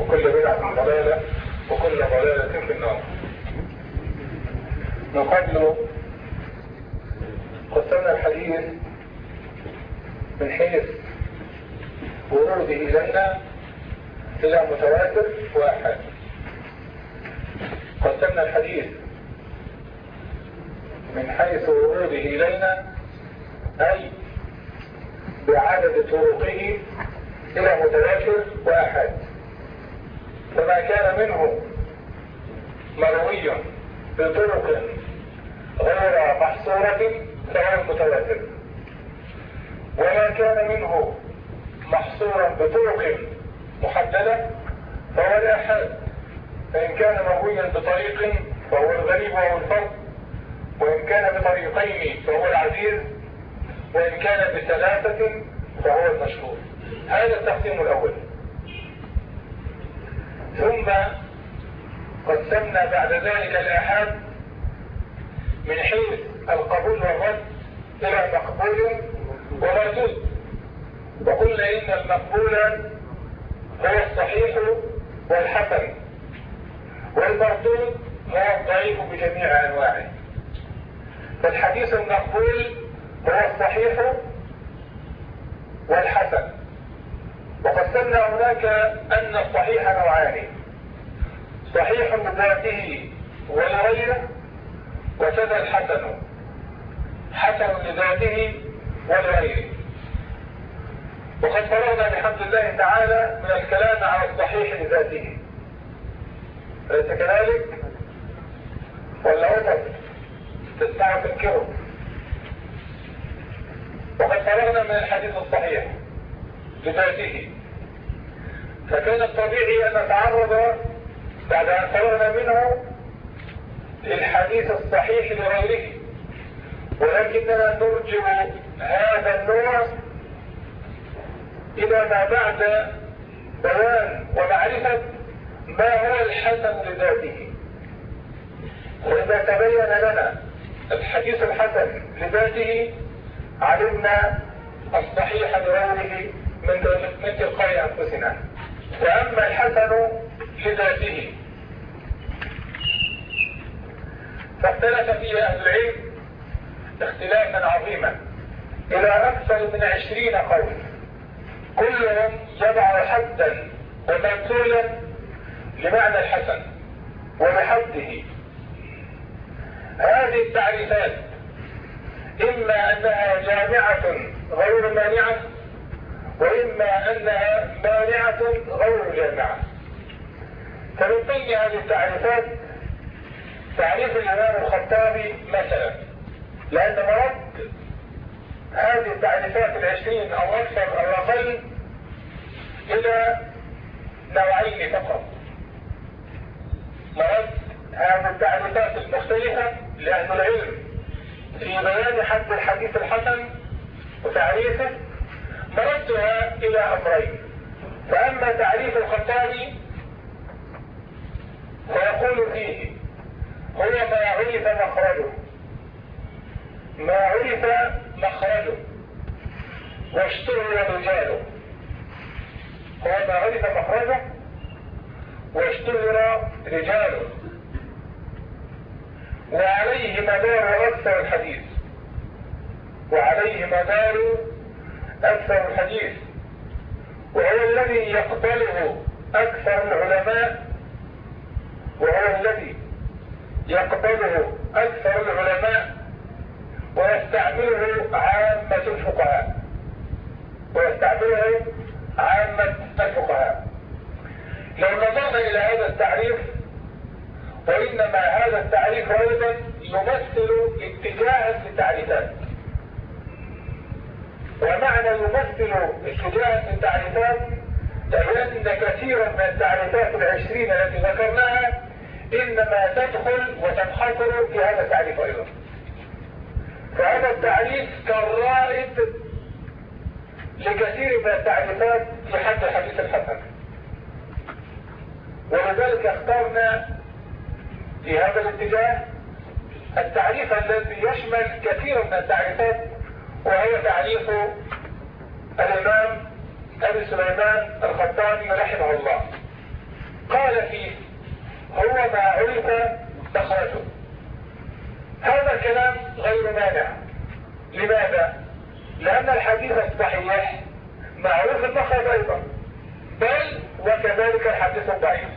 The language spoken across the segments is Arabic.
وكل بدعة ضلالة وكل ضلالة في النار. من قبل قسمنا الحديث من حيث وروده إلينا إلى متواتر واحد. قسمنا الحديث من حيث وروده إلينا أي بعدد طرقه إلى متواتر واحد. فما كان منه مروي بطرق غير محصورة فهو المتواتر وما كان منه محصورا بطرق محددة فهو الآحاد. فإن كان مرويا بطريق فهو الغريب وهو الفرد وإن كان بطريقين فهو العزيز. وإن كان بثلاثة فهو المشهور. هذا التقسيم الأول. ثم قسمنا بعد ذلك الآحاد من حيث القبول والرد إلى مقبول ومردود وقلنا إن المقبول هو الصحيح والحسن والمردود هو الضعيف بجميع أنواعه. فالحديث المقبول هو الصحيح والحسن. وقسمنا هناك أن الصحيح نوعان. صحيح لذاته ولغيره وكذا الحسن حسن لذاته ولغيره. وقد فرغنا بحمد الله تعالى من الكلام على الصحيح لذاته. أليس كذلك؟ ولا وسط تسمعوا تنكروا وقد فرغنا من الحديث الصحيح. لذاته فكان الطبيعي أن نتعرض بعد أن فرغنا منه للحديث الصحيح لغيره ولكننا نرجع هذا النوع إلى ما بعد بيان ومعرفة ما هو الحسن لذاته. وإذا تبين لنا الحديث الحسن لذاته علمنا الصحيح لغيره من تلقاء أنفسنا. وأما الحسن لذاته فاختلف فيه أهل العلم اختلافا عظيما. إلى أكثر من عشرين قول كلهم يضع حدا ومنزولا لمعنى الحسن وبحده هذه التعريفات إما أنها جامعة غير مانعة وإما أنها مانعة غير جامعة فمن بين هذه التعريفات تعريف الإمام الخطابي مثلا. لأن مرد هذه التعريفات العشرين أو أكثر أو أقل إلى نوعين فقط. مرد هذه التعريفات المختلفة لأهل العلم في بيان حد الحديث الحسن وتعريفه مردها إلى أمرين. فأما تعريف الخطابي فيقول فيه هو ما عرف مخرجه. ما عرف مخرجه. واشتهر رجاله. هو ما عرف مخرجه. واشتهر رجاله. وعليه مدار أكثر الحديث. وعليه مدار أكثر الحديث وهو الذي يقبله أكثر العلماء وهو الذي يقبله أكثر العلماء ويستعمله عامة الفقهاء ويستعمله عامة الفقهاء. لو نظرنا إلى هذا التعريف وإنما هذا التعريف أيضا يمثل اتجاها في التعريفات ومعنى يمثل اتجاها في التعريفات لأن كثيرا من التعريفات العشرين التي ذكرناها إنما تدخل وتنحصر في هذا التعريف أيضا. فهذا التعريف كالرائد لكثير من التعريفات في حد الحديث الحسن. ولذلك اخترنا في هذا الاتجاه التعريف الذي يشمل كثير من التعريفات وهو تعريف الإمام أبي سليمان الخطابي رحمه الله. فيه هو ما عرف مخرجه هذا الكلام غير مانع. لماذا؟ لأن الحديث الصحيح معروف المخرج أيضا. بل وكذلك الحديث الضعيف.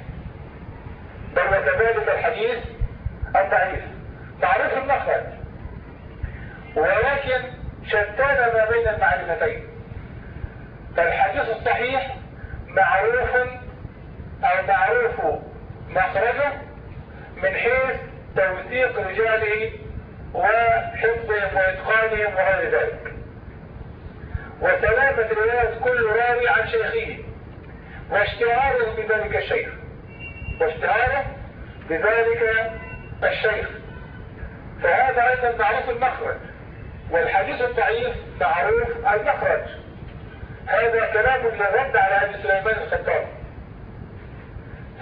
بل وكذلك الحديث الضعيف. معروف المخرج ولكن شتان ما بين المعرفتين. فالحديث الصحيح معروف أو معروف مخرجه من حيث توثيق رجاله وحفظهم وإتقانهم وغير ذلك. وسلامة رواية كل راوي عن شيخه واشتهاره بذلك الشيخ واشتهاره بذلك الشيخ. فهذا أيضا معروف المخرج. والحديث الضعيف معروف المخرج هذا كلام للرد على أبي سليمان الخطاب.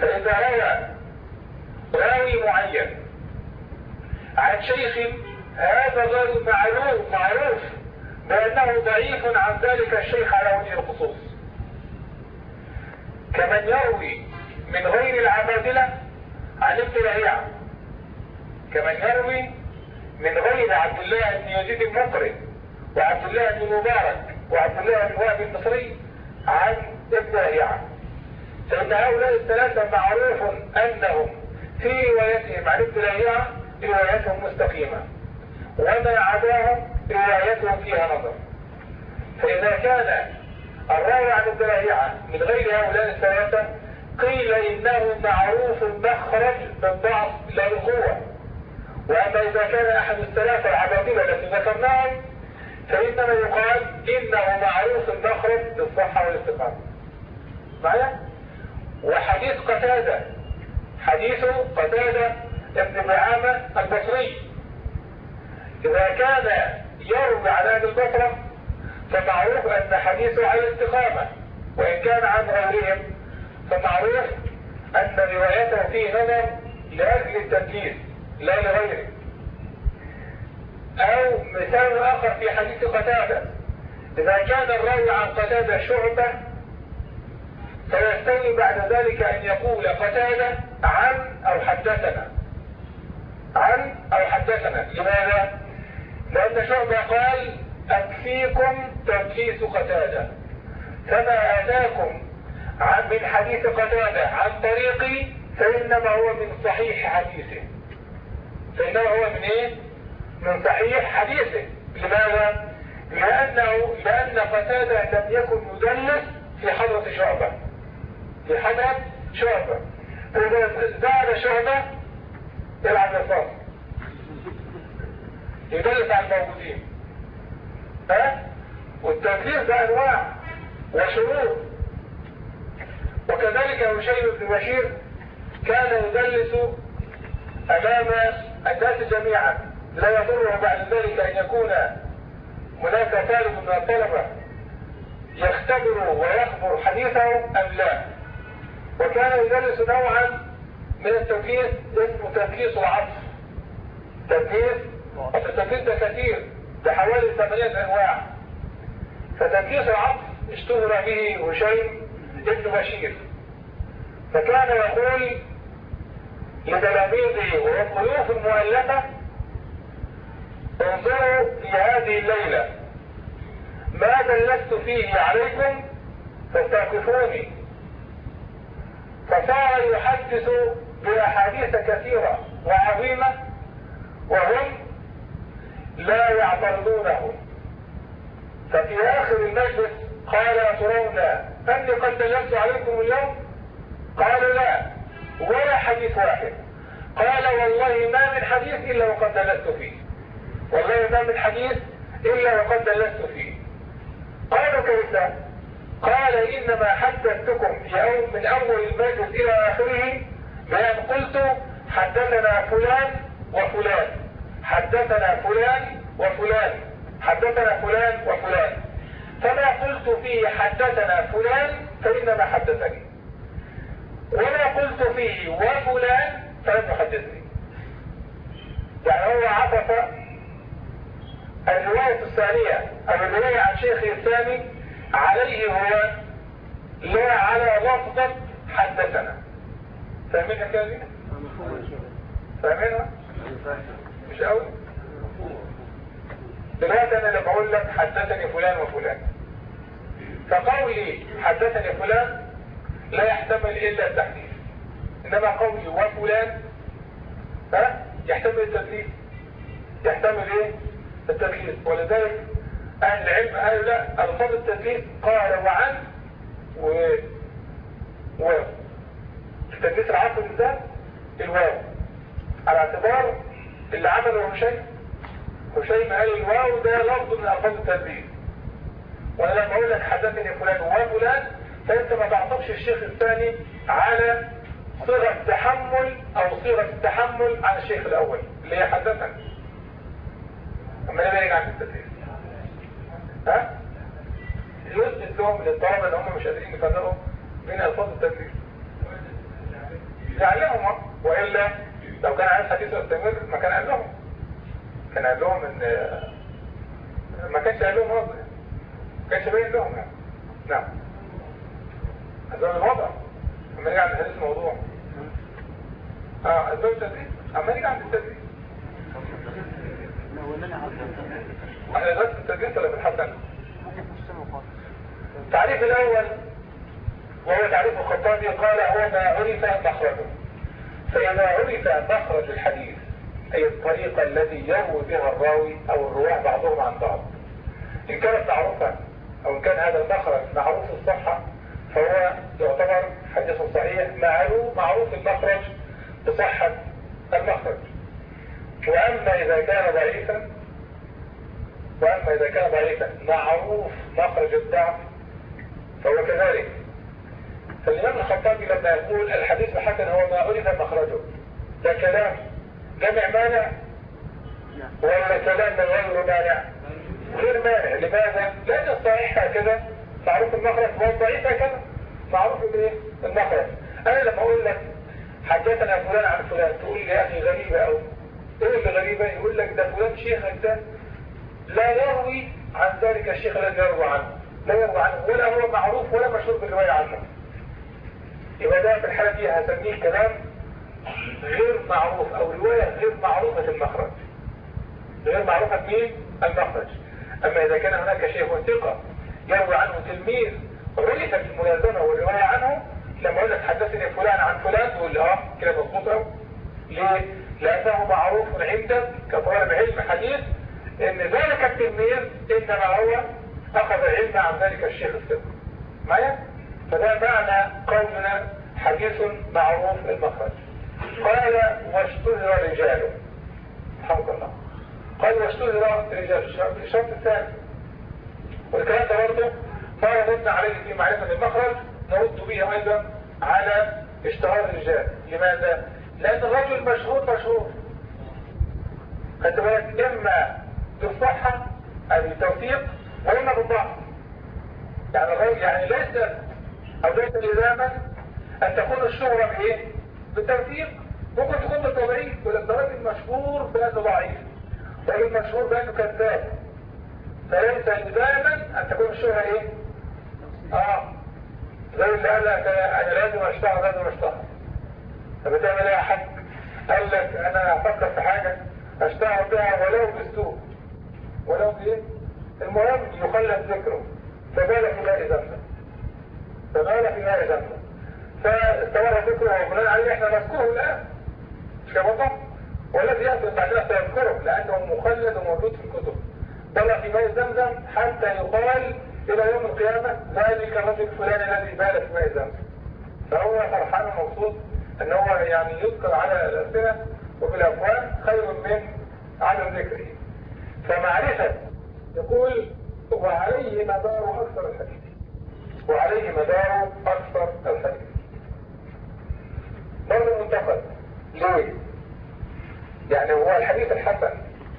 فإذا روى راوي معين عن شيخ هذا غير معروف معروف بأنه ضعيف عن ذلك الشيخ على وجه الخصوص. كمن يروي من غير العبادلة عن ابن رهيعة كمن يروي من غير عبد الله بن يزيد المقري وعبد الله بن مبارك وعبد الله بن وهب المصري عن ابن رهيعة فإن هؤلاء الثلاثة معروف أنهم في روايتهم عن ابن رهيعة روايتهم مستقيمة وما عداهم روايتهم فيها نظر. فإذا كان الراوي عن الدراهيعة من غير هؤلاء الثلاثة قيل إنه معروف المخرج بالضعف لا بالقوة وأما إذا كان أحد الثلاثة العبادلة التي ذكرناهم فإنما يقال إنه معروف المخرج بالصحة والاستقامة. معايا؟ وحديث قتادة حديث قتادة ابن دعامة البصري. إذا كان يروي عن أهل البصرة فمعروف أن حديثه على الاستقامة وإن كان عن غيرهم فمعروف أن روايته فيه نظر لأجل التدليس لا لغيره أو مثال آخر في حديث قتادة إذا كان الراوي عن قتادة شعبة فيستوي بعد ذلك أن يقول قتادة عن أو حدثنا. عن أو حدثنا. لماذا؟ لأن شعبة قال أكفيكم تدليس قتادة. فما أتاكم عن من حديث قتادة عن طريقي فإنما هو من صحيح حديثه. فإنما هو من إيه؟ من صحيح حديثه. لماذا؟ لأنه لأن قتادة لم يكن يدلس في حضرة شعبة. في حضرة شعبة. فإذا زاد شعبة يلعب الفاظ يدلس على الموجودين. ها؟ والتدليس ده أنواع وشروط. وكذلك هشيم بن بشير كان يدلس أمام الناس جميعا. لا يضره بعد ذلك أن يكون هناك طالب من الطلبة يختبر ويخبر حديثه أم لا. وكان يدرس نوعا من التدليس اسمه تدليس العطف. تدليس التدليس ده كثير. بحوالي ثمانية أنواع. فتدليس العطف اشتهر به هشيم ابن بشير. فكان يقول لتلاميذه وهم ضيوف المؤلفة انظروا في هذه الليلة. ما دلست فيه عليكم؟ فاستوقفوني فصار يحدث بأحاديث كثيرة وعظيمة وهم لا يعترضونه. ففي آخر المجلس قال ترون أني قد دلست عليكم اليوم؟ قالوا لا. ولا حديث واحد. قال والله ما من حديث إلا وقد دلست فيه. والله ما من حديث إلا وقد دلست فيه. قالوا كيف؟ قال إنما حدثتكم أول من أول المجلس إلى آخره بأن قلت حدثنا فلان وفلان. حدثنا فلان وفلان. حدثنا فلان وفلان. فما قلت فيه حدثنا فلان فإنما حدثني. وما قلت فيه وفلان فلم يحدثني يعني هو عطف الرواية الثانية أو الرواية عن شيخه الثاني عليه هو لا على لفظة حدثنا فاهمين الحكاية دي؟ فاهمينها؟ مش قوي؟ دلوقتي أنا لما أقول لك حدثني فلان وفلان فقولي حدثني فلان لا يحتمل إلا التحديث. إنما قولي وفلان ها؟ يحتمل التدليس يحتمل إيه؟ التدليس ولذلك أهل العلم قالوا لا ألفاظ التدليس قال وعن و و التدليس العصري ده الواو. على اعتبار اللي عمله هشيم هشيم قال الواو ده لفظ من ألفاظ التدليس وأنا لما أقول لك حدثني فلان وفلان فأنت ما تعطفش الشيخ الثاني على صيغة تحمل أو صيغة التحمل على الشيخ الأول اللي هي حدثني أما أنا نرجع في التدليس ها؟ يثبت لهم للطلبة ان هم مش قادرين يفرقوا بين ألفاظ التدليس يعلمهم وإلا لو كان عايز حديث يستمر ما كان قال لهم. كان قال لهم إن ما كانش قال لهم ما كانش باين لهم يعني. نعم. هذا الوضع. اما نرجع لحديث الموضوع. آه اسباب التدريس أما نرجع للتدريس إحنا درست التدريس ولا في الحسن التعريف الأول وهو تعريف الخطابي قال هو ما عرف مخرجه فإذا عرف مخرج الحديث أي الطريقة التي يروي بها الراوي أو الرواة بعضهم عن بعض. إن كانت معروفة أو إن كان هذا المخرج معروف الصحة فهو يعتبر حديث صحيح معلوم معروف المخرج بصحة المخرج. وأما إذا كان ضعيفا وأما إذا كان ضعيفا معروف مخرج الضعف فهو كذلك. فالإمام الخطابي لما يقول الحديث الحسن هو ما عرف مخرجه. ده كلام. جمع مانع ولا كلام من غير مانع غير مانع لماذا؟ لأن الصحيح هكذا. معروف المخرج والضعيف هكذا معروف الايه؟ المخرج. أنا لما أقول لك حدثنا فلان عن فلان تقول لي يا أخي غريبة أو إيه اللي غريبة؟ يقول لك ده فلان شيخك ده لا يروي عن ذلك الشيخ الذي يروي عنه. لا يروي عنه. ولا هو معروف ولا مشهور بالرواية عنه. يبقى ده في الحالة دي هسميه كلام غير معروف أو رواية غير معروفة المخرج. غير معروفة مين؟ المخرج. أما إذا كان هناك شيخ ثقة يروي عنه تلميذ عرف الملازمة والرواية عنه لما أقول لك حدثني فلان عن فلان تقول آه كده مظبوط ليه؟ لأنه معروف عندك كطالب علم حديث إن ذلك التلميذ إنما هو أخذ العلم عن ذلك الشيخ الثقة معايا؟ فده معنى قولنا حديث معروف المخرج. قال واشتهر رجاله الحمد الله. قال واشتهر رجاله الشرط الثاني والكلام ده برضه ما ردنا عليه في معرفة المخرج نرد به أيضا على اشتهار الرجال. لماذا؟ لأن الرجل مشهور مشهور. خدت بالك إما بالصحة أو بالتوثيق وإما بالضعف. يعني الرجل يعني ليس أو ليس لزاما أن تكون الشهرة بإيه؟ بالتوثيق ممكن تكون لك ده راجل مشهور بأنه ضعيف راجل مشهور بأنه كذاب. فليس لزاما أن تكون الشهرة إيه؟ آه. زي اللي قال لك أنا لازم اشتغل لازم اشتغل طب تعمل إيه يا حاج قال لك أنا أفكر في حاجة اشتغل بها ولو بالسوء. ولو بإيه؟ المهم يخلد ذكره. فبالك لا ذنبه فبالك لا ذنبه فاستمر ذكره وبناء عليه إحنا نذكره الآن. مش كده؟ والذي يأتي بعدها سيذكره لأنه مخلد وموجود في الكتب. بلغ في ماء زمزم حتى يقال إلى يوم القيامة ذلك الرجل الفلاني الذي بال في ماء زمزم فهو فرحان ومبسوط إن هو يعني يذكر على الألسنة وفي الأفواه خير من عدم ذكره. فمعرفة يقول وعليه مدار أكثر الحديث. وعليه مدار أكثر الحديث. برضه منتقد ليه؟ يعني هو الحديث الحسن.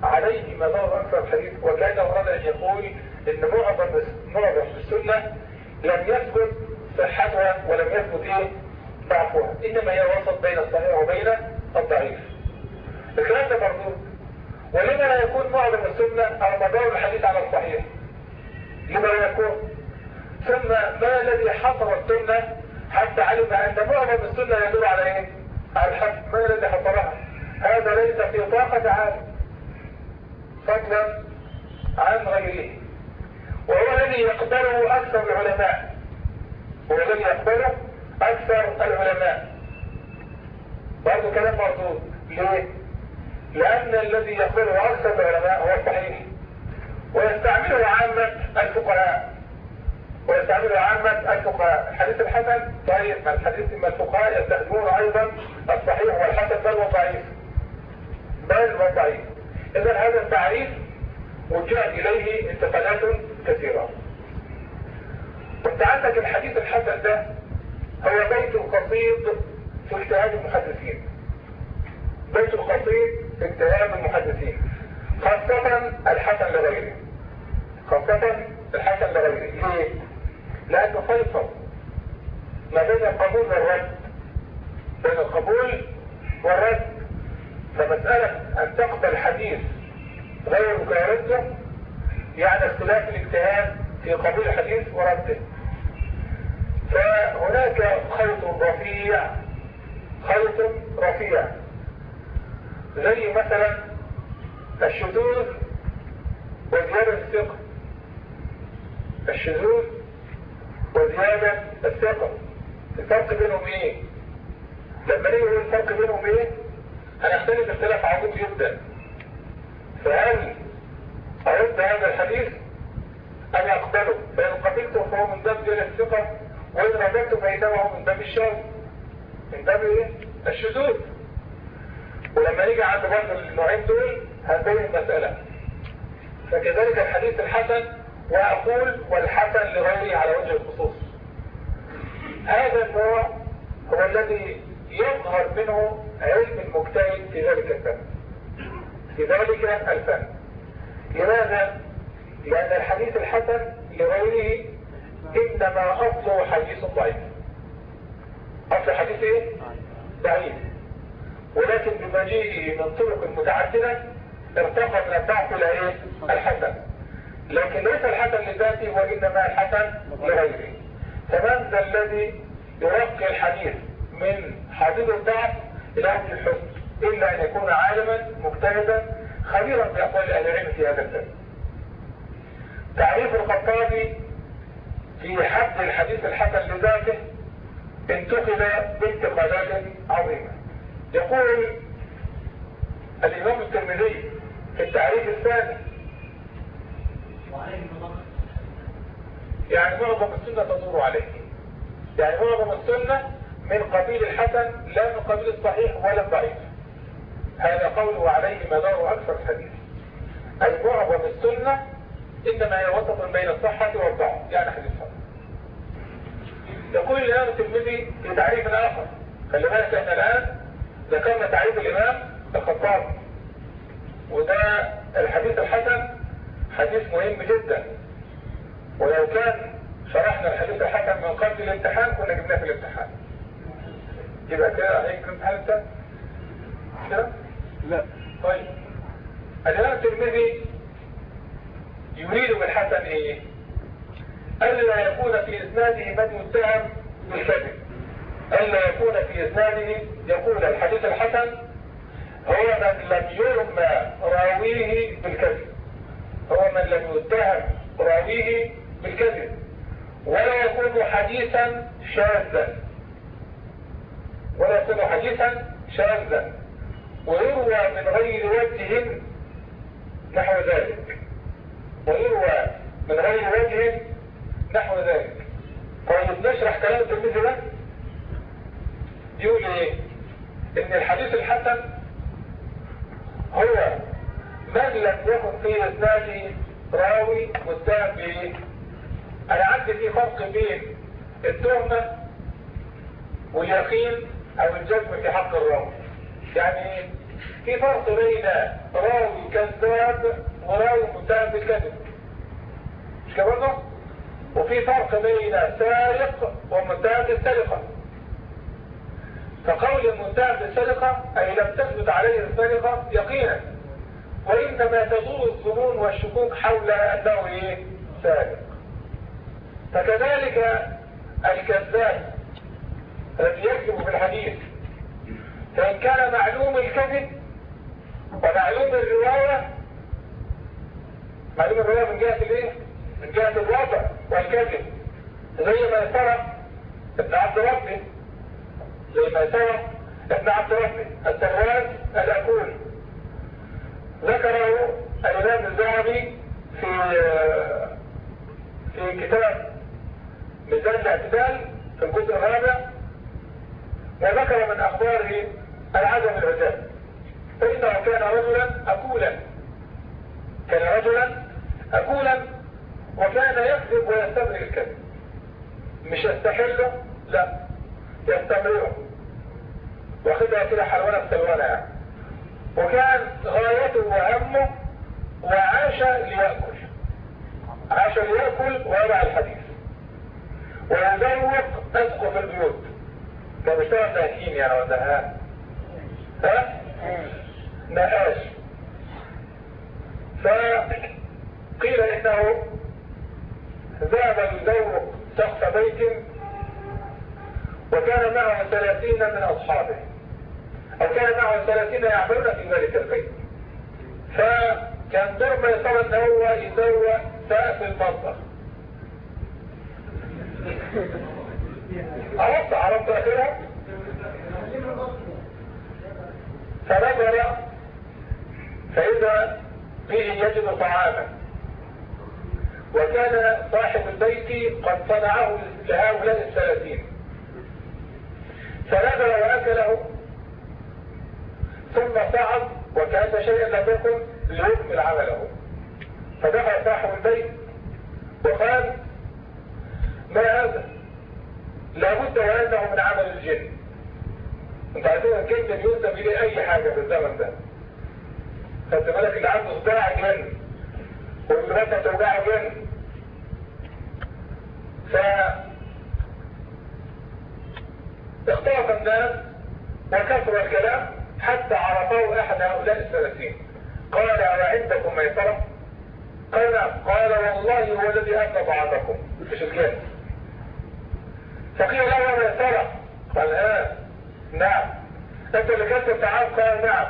عليه مدار أكثر الحديث وكان أن يقول إن معظم معظم السنة لم يثبت صحتها ولم يثبت إيه؟ ضعفها إنما هي وسط بين الصحيح وبين الضعيف. الكلام ده مردود. ولما لا يكون معظم السنة أو مدار الحديث على الصحيح لما لا يكون. ثم ما الذي حصر السنة حتى علم أن معظم السنة يدل على إيه؟ الحد من الذي حصلها؟ هذا ليس في طاقة عالم. فضلا عن غيره. وهو الذي يقبله أكثر العلماء. هو الذي يقبله أكثر العلماء. برضه كلام مردود. ليه؟ لأن الذي يقبله أكثر العلماء هو الصحيح. ويستعمله عامة الفقهاء. ويستعمله عامة الفقهاء. الحديث الحسن ما الحديث ما الفقهاء يستخدمون أيضا الصحيح والحسن بل والضعيف بل والضعيف إذا هذا التعريف وجهت إليه انتقادات كثيرة. وانت الحديث الحسن ده هو بيت قصيد في اجتهاد المحدثين. بيت قصيد في اجتهاد المحدثين. خاصة الحسن لغيره. خاصة الحسن لغيره. ليه؟ لأنه فيصل ما بين القبول والرد. بين القبول والرد فمسألة أن تقبل حديث غير مكارده يعني اختلاف الاجتهاد في قبول الحديث ورده. فهناك خيط رفيع خيط رفيع. زي مثلا الشذوذ وزيادة الثقة. الشذوذ وزيادة الثقة. الفرق بينهم إيه؟ لما نيجي الفرق بينهم إيه؟ هنختلف اختلاف عميق جدا. فهل ارد هذا الحديث؟ أم اقبله فإن قبلته فهو من باب زيادة الثقة وإن رددته فإنه من باب الشر. من باب إيه؟ الشذوذ. ولما نيجي عند برضه النوعين دول هنبين المسألة. فكذلك الحديث الحسن وأقول والحسن لغيره على وجه الخصوص. هذا النوع هو الذي يظهر منه علم المجتهد في ذلك الفن في ذلك الفن لماذا؟ لأن الحديث الحسن لغيره إنما أصله حديث ضعيف أصل حديث إيه؟ ضعيف ولكن بمجيئه من طرق متعددة ارتقى من الضعف إلى إيه؟ الحسن لكن ليس الحسن لذاته وإنما الحسن لغيره فمن ذا الذي يرقي الحديث من حديث الضعف إلى أهل الحسن إلا أن يكون عالما مجتهدا خبيرا بأقوال أهل العلم في هذا الباب تعريف الخطابي في حد الحديث الحسن لذاته انتقل بانتقالات عظيمة. يقول الإمام الترمذي في التعريف الثاني يعني معظم السنة تدور عليه. يعني معظم السنة من قبيل الحسن لا من قبيل الصحيح ولا الضعيف. هذا قوله عليه مدار أكثر الحديث. أي معظم السنة إنما هي وسط بين الصحة والضعف. يعني حديث حسن يقول الإمام الترمذي في تعريف آخر. خلي بالك إحنا الآن ذكرنا تعريف الإمام الخطاب. وده الحديث الحسن حديث مهم جدا. ولو كان شرحنا الحديث الحسن من قبل الامتحان كنا جبناه في الامتحان. يبقى كده هيك الامتحان أنت كده؟ لا. طيب. الإمام الترمذي يريد بالحسن إيه؟ ألا يكون في إسناده من يتهم بالكذب ألا يكون في إسناده يقول الحديث الحسن هو من لم يرمى راويه بالكذب. هو من لم يتهم راويه بالكذب. ولا يكون حديثا شاذا. ولا يكون حديثا شاذا. ويروى من غير وجه نحو ذلك. ويروى من غير وجه نحو ذلك. طيب نشرح كلام التلميذ ده؟ يقول إيه؟ إن الحديث الحسن هو من لم يكن في إسناده راوي متهم بايه أنا عندي في فرق بين التهمة واليقين أو الجزم في حق الراوي يعني في فرق بين راوي كذاب وراوي متهم بالكذب. مش كده برضه؟ وفي فرق بين سارق ومتهم بالسرقة. فقول المتهم بالسرقة أي لم تثبت عليه السرقة يقينا. وإنما تدور الظنون والشكوك حول أنه إيه؟ سارق. فكذلك الكذاب الذي يكذب في الحديث. معلوم الكذب ومعلوم الرواية معلوم الرواية من جهة الإيه؟ من جهة الوضع والكذب. زي ما يسرى ابن عبد ربي زي ما يسرى ابن عبد ربي التغواز الأكول ذكره الإمام الذهبي في في كتاب ميزان الاعتدال في الجزء الرابع وذكر من أخباره العدم العجاب. فإنه كان رجلا أكولا. كان رجلا أكولا وكان يكذب ويستمر الكذب. مش يستحله؟ لا. يستمره واخدها كده حلوانة بسلوانة يعني. وكان غايته وهمه وعاش ليأكل. عاش ليأكل ويضع الحديث. ويزوق أسقف البيوت. كان بيشتغل ناكين يعني ولا ها؟ ها؟ نقاش. فقيل إنه ذهب يزوق سقف بيت وكان معه ثلاثين من أصحابه أو كان معه ثلاثين يعملون في ذلك البيت. فكان دور ما يصاب ان هو يزوق سقف المطبخ. عرفت عرفت اخرها فنظر فإذا فيه يجد طعاما وكان صاحب البيت قد صنعه لهؤلاء الثلاثين فنزل وأكله. ثم صعد وكان شيئا لم يكن ليكمل عمله. فدخل صاحب البيت وقال ما هذا؟ لابد وانه من عمل الجن. انت عارفين الجن ينسب اليه أي حاجة في الزمن ده؟ خدت بالك اللي عنده صداع جن. واللي توجعه جن. ف اختلط الناس وكثر الكلام حتى عرفه أحد هؤلاء الثلاثين قال أعندكم ميسرة قال قال والله هو الذي أتى بعضكم. مش الجن. فقيل له ميسرة قال ها نعم. أنت اللي كنت الطعام قال نعم.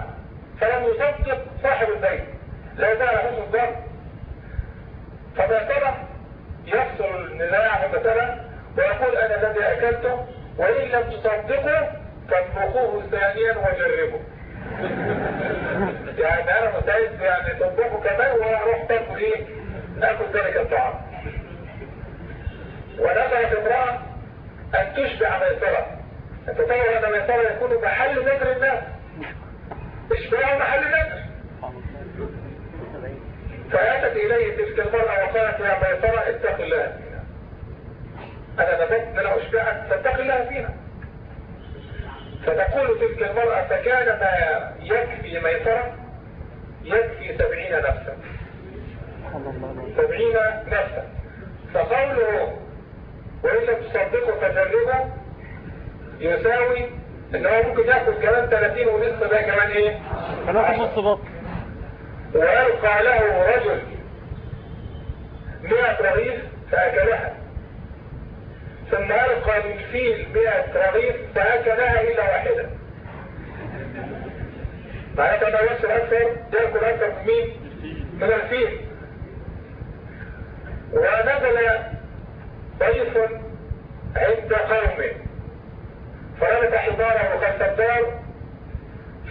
فلم يصدق صاحب البيت. لا زال حسن الظن فميسرة يفصل النزاع مثلا ويقول أنا الذي أكلته وإن لم تصدقوا فاطبخوه ثانيا وجربوا يعني أنا مستعد يعني تطبخه كمان وأروح تاكل إيه؟ ناكل ذلك الطعام. تشبع ميسرة انت ترى ان ميسرة يكون محل نذر الناس. اشباع محل نذر. فأتت إليه تلك المرأة وقالت يا ميسرة اتق الله. فينا أنا نبت ان أنا اشبعك فاتق الله فينا فتقول تلك المرأة فكان ما يكفي ميسرة يكفي سبعين نفسا. سبعين نفسا. فقوله وإن لم تصدقوا فجربوا يساوي إن هو ممكن ياخد كمان 30 ونصف ده كمان إيه؟ هناخد نص بط ويلقى له رجل 100 رغيف فأكلها. ثم ألقى للفيل 100 رغيف فأكلها إلا واحدة. معناتها ما يوصل أكثر يأكل أكثر من مين؟ من الفيل. ونزل ضيف عند قوم. فرمت حماره الدار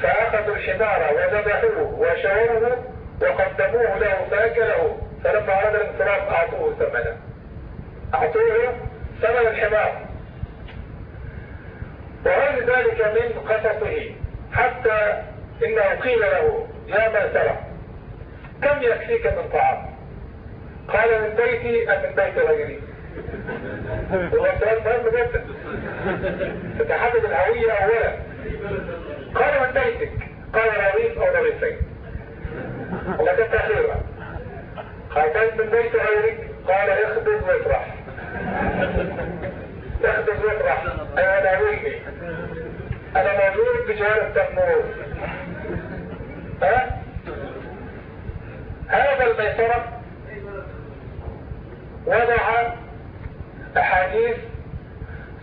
فأخذوا الحمار وذبحوه وشووه وقدموه له فأكله. فلما أراد الانصراف أعطوه ثمنه. أعطوه ثمن الحمار. وغير ذلك من قصصه. حتى إنه قيل له يا من سرى كم يكفيك من طعام؟ قال من بيتي أم من بيت غيري. هو سؤال مهم جدا تتحدد الهوية أولا. قال من بيتك؟ قال رغيف أو رغيفين. ولكن تأخيرا قال من بيت غيرك؟ قال اخبز وافرح. اخبز وافرح. أنا ناويني أنا موجود بجوار التنور ها؟ هذا الميسرة. وضع احاديث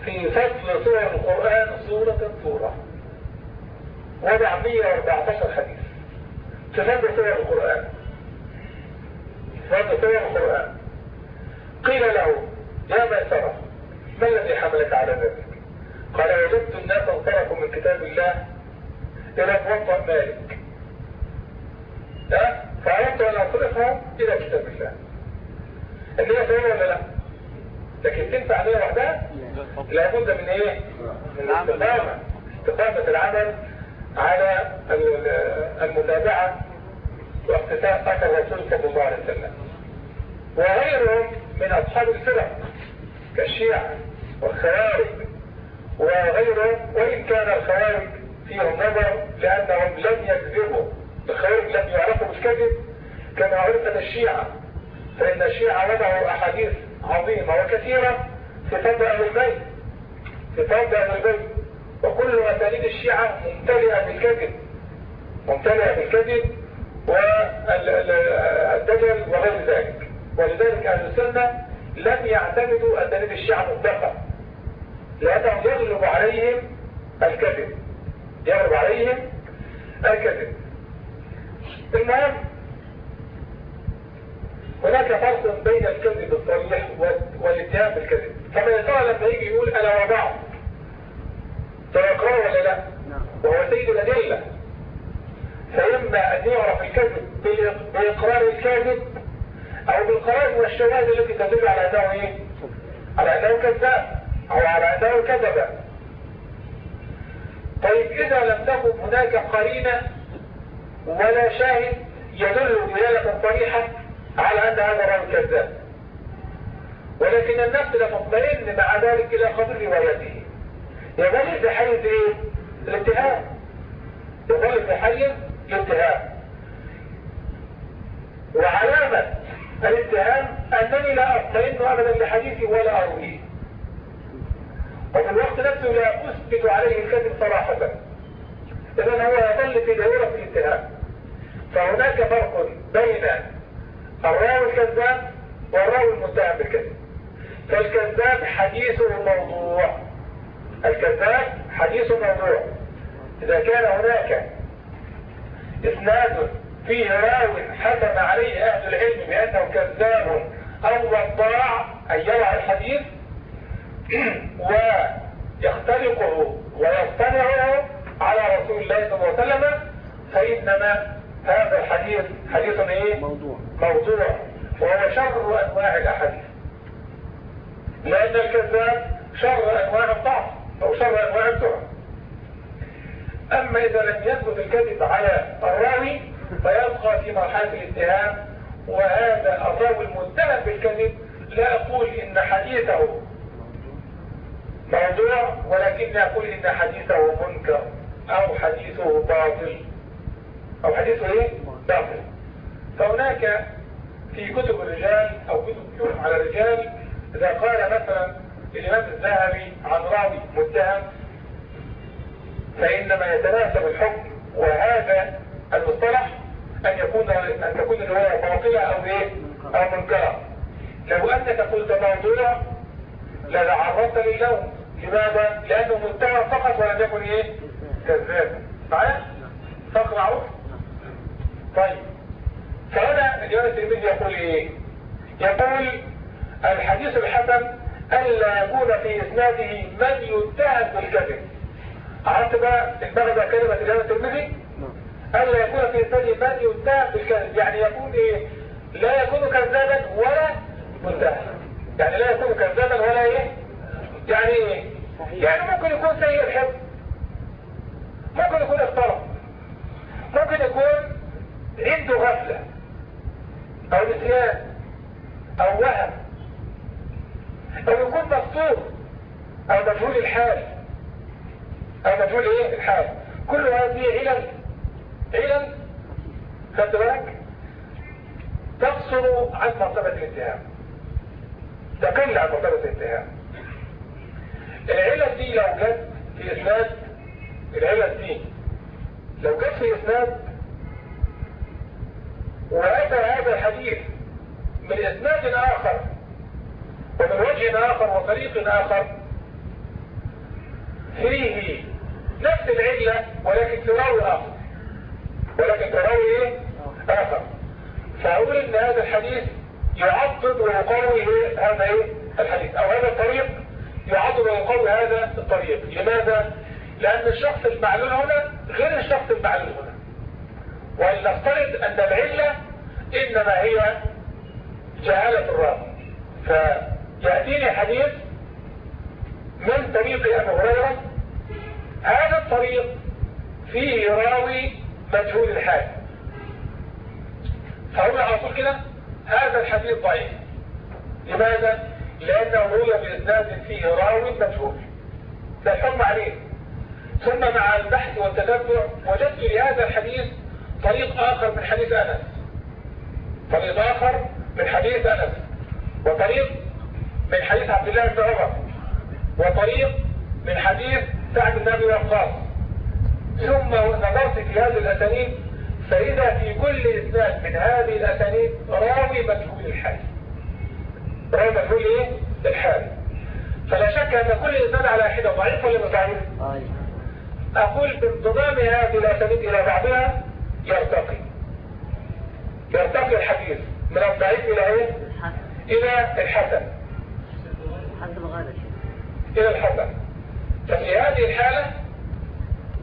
في فضل سور القرآن سورة سورة وضع 114 حديث. في فضل سور القرآن. فضل سور القرآن. قيل له يا ميسرة ما الذي حملك على ذلك؟ قال وجدت الناس انطلقوا من كتاب الله إلى موطأ مالك. فأردت أن أصرفهم إلى كتاب الله. هي سهولة ولا لا؟ لكن تنفع ليه وحدها لابد من إيه؟ من الاستقامة استقامة. العمل على المتابعة واقتساء أثر الرسول صلى الله عليه وسلم. وغيرهم من أصحاب الفرق كالشيعة والخوارج. وغيرهم وإن كان الخوارج فيهم نظر لأنهم لم يكذبوا الخوارج لم يعرفوا بالكذب كما عرفت الشيعة. فإن الشيعة وضعوا أحاديث عظيمة وكثيرة في فضل أهل البيت في فضل أهل البيت. وكل أساليب الشيعة ممتلئة بالكذب ممتلئة بالكذب والدجل وغير ذلك. ولذلك أهل السنة لم يعتمدوا أساليب الشيعة مطلقا لأنهم يغلب عليهم الكذب. يغلب عليهم الكذب. المهم هناك فرق بين الكذب الصريح والاتهام بالكذب. فما يطلع لما يجي يقول أنا وضعت سيقرأ ولا لا؟ وهو سيد الأدلة. فإما أن يعرف الكذب بإقرار الكاذب أو بالقرائن والشواهد التي تدل على أنه إيه؟ على أنه كذاب أو على أنه كذب. طيب إذا لم تكن هناك قرينة ولا شاهد يدل دلالة صريحة على أن هذا الرجل كذاب. ولكن النفس لا تطمئن مع ذلك إلى قبل روايته. يظل في حيز إيه؟ الاتهام يظل في حيز الاتهام وعلامة الاتهام أنني لا أطمئن أبدا لحديثي ولا أرويه. وفي الوقت نفسه لا أثبت عليه الكذب صراحة. إذن هو يظل في دائرة الاتهام فهناك فرق بين الراوي الكذاب والراوي المتهم بالكذب. فالكذاب حديثه موضوع. الكذاب حديث موضوع. إذا كان هناك إسناد فيه راو حكم عليه أهل العلم بأنه كذاب أو وضاع أي يرى الحديث ويختلقه ويصطنعه على رسول الله صلى الله عليه وسلم فإنما هذا الحديث حديث إيه؟ موضوع. موضوع. وهو شر أنواع الأحاديث. لأن الكذاب شر أنواع الضعف أو شر أنواع التهم أما إذا لم يثبت الكذب على الراوي فيبقى في مرحلة الاتهام. وهذا الراوي المتهم بالكذب. لا أقول إن حديثه موضوع ولكن أقول إن حديثه منكر أو حديثه باطل. أو حديثه إيه باطل فهناك في كتب الرجال أو كتب يوم على الرجال إذا قال مثلا الامام الذهبي عن راوي متهم فإنما يتناسب الحكم وهذا المصطلح أن يكون أن تكون الرواية باطلة أو إيه؟ أو منكرة. لو أنك قلت موضوع لتعرضت للوم لماذا؟ لأنه متهم فقط ولم يكن إيه؟ كذاب. معايا؟ فقر معروف طيب فهنا الإمام الترمذي يقول إيه؟ يقول الحديث الحسن ألا يكون في إسناده من يتهم بالكذب عرفت بقى المغزى كلمة الإمام الترمذي؟ ألا يكون في إسناده من يتهم بالكذب يعني يكون إيه؟ لا يكون كذابا ولا متهم يعني لا يكون كذابا ولا إيه؟ يعني إيه؟ يعني ممكن يكون سيء الحفظ ممكن يكون اختلط ممكن يكون عنده غفلة أو نسيان أو وهم أو يكون مفتوح أو مجهول الحال أو مجهول إيه؟ الحال. كل هذه علل علل خدت بالك؟ تقصر عن مرتبة الاتهام. تقل عن مرتبة الاتهام. العلل دي لو جت في إسناد العلل دي لو جت في إسناد وأتى هذا الحديث من إسناد آخر ومن وجه آخر وطريق آخر فيه نفس العلة ولكن في راوي آخر ولكن في راوي إيه؟ آخر فأقول إن هذا الحديث يعضد ويقوي هذا إيه؟ الحديث أو هذا الطريق يعضد ويقوي هذا الطريق لماذا؟ لأن الشخص المعلول هنا غير الشخص المعلول هنا ولنفترض أن العلة إنما هي جهالة الراوي فيأتيني حديث من طريق أبو هريرة. هذا الطريق فيه راوي مجهول الحال. فأقول على طول كده هذا الحديث ضعيف. لماذا؟ لأنه روي بإسناد فيه راوي مجهول. ده الحكم عليه. ثم مع البحث والتتبع وجدت لهذا الحديث طريق آخر من حديث أنس. طريق آخر من حديث أنس. وطريق من حديث عبد الله بن عمر. وطريق من حديث سعد بن أبي وقاص. ثم نظرت في هذه الأسانيد فإذا في كل إسناد من هذه الأسانيد راوي مجهول الحال راوي مجهول إيه؟ الحال فلا شك أن كل إسناد على حدة ضعيف ولا ضعيف؟ أقول بانضمام هذه الأسانيد إلى بعضها يرتقي. يرتقي الحديث من الضعيف إلى إيه؟ إلى الحسن. إلى الحسن. ففي هذه الحالة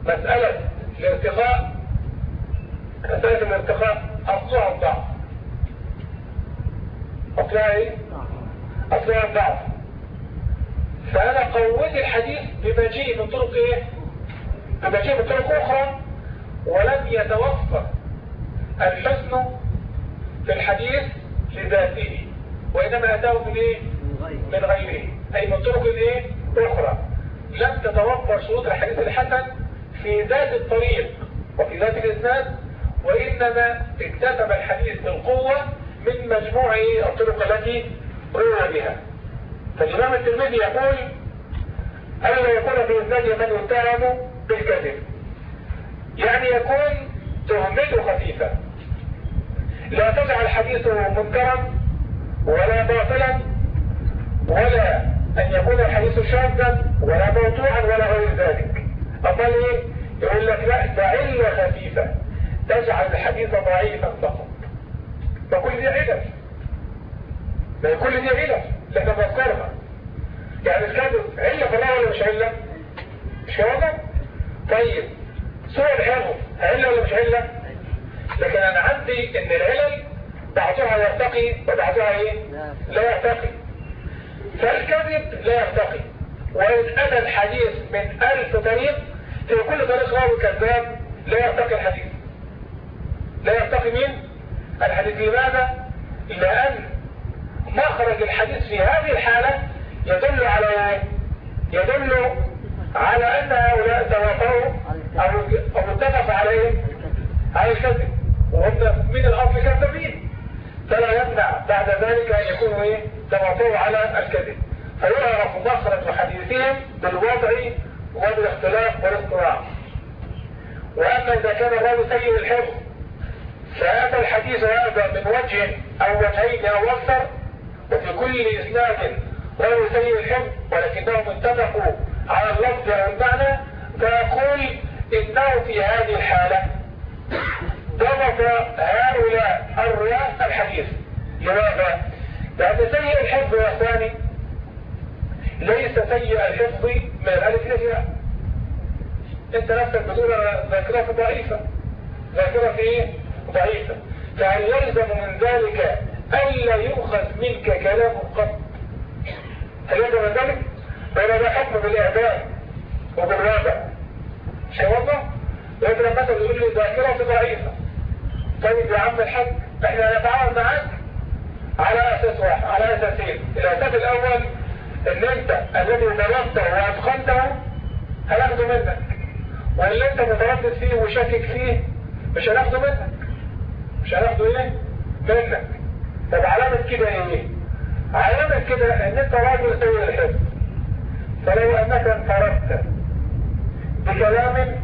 مسألة الارتقاء مسألة الارتقاء أصلها الضعف. أصلها إيه؟ أصلها الضعف. فأنا قوت الحديث بمجيء من طرق إيه؟ بمجيء من طرق أخرى. ولم يتوفر الحسن في الحديث لذاته وإنما أتاه من إيه؟ من غيره أي من طرق إيه؟ أخرى لم تتوفر شروط الحديث الحسن في ذات الطريق وفي ذات الإسناد وإنما اكتسب الحديث بالقوة من مجموع الطرق التي روى بها فالإمام الترمذي يقول ألا يكون في إسناد من يتهم بالكذب يعني يكون تهمته خفيفة. لا تجعل حديثه منكرا ولا باطلا ولا أن يكون الحديث شاذا ولا موضوعا ولا غير ذلك. أقل إيه؟ يقول لك لا ده علة خفيفة. تجعل الحديث ضعيفا فقط. فكل دي علل ما كل دي علل بنذكرها يعني الكذب علة فلا ولا مش علة؟ مش واضح؟ طيب. سوء الحفظ علة ولا مش علة؟ لكن أنا عندي إن العلل بعضها يرتقي وبعضها إيه؟ لا يرتقي فالكذب لا يرتقي وإن أتى الحديث من ألف طريق في كل طريق راوي كذاب لا يرتقي الحديث لا يرتقي مين؟ الحديث لماذا؟ لأن مخرج الحديث في هذه الحالة يدل على يدل على أن هؤلاء توافقوا أو أو اتفقوا عليه على الكذب. وهم من الأصل كذابين. فلا يمنع بعد ذلك أن يكونوا إيه؟ توافقوا على الكذب. فيعرف مخرج حديثهم بالوضع وبالاختلاف والاصطلاح وأما إذا كان الراوي سيء الحفظ فأتى الحديث هذا من وجه أو وجهين أو أكثر وفي كل إسناد راوي سيء الحفظ ولكنهم اتفقوا على اللفظ أو المعنى فيقول إنه في هذه الحالة ضبط هؤلاء الرواة الحديث لماذا؟ لأن سيء الحفظ يا إخواني ليس سيء الحفظ من الألف إلى أنت نفسك بتقول ذاكرة ضعيفة ذاكرة إيه؟ ضعيفة فهل يلزم من ذلك ألا يؤخذ منك كلام قط هل يلزم من ذلك؟ فإذا ده حكم بالإعدام وبالرابع مش واضح؟ لكن لما مثلا يقول لي ذاكرة ضعيفة. طيب يا عم الحاج إحنا نتعامل معاك على أساس واحد على أساسين. الاساس الأول إن أنت الذي ضربته واتقنته هناخده منك؟ واللي أنت متردد فيه وشاكك فيه مش هناخده منك؟ مش هناخده إيه؟ منك. طب علامة كده إيه؟ علامة كده إن أنت راجل سيء الحفظ. فلو أنك انفردت بكلام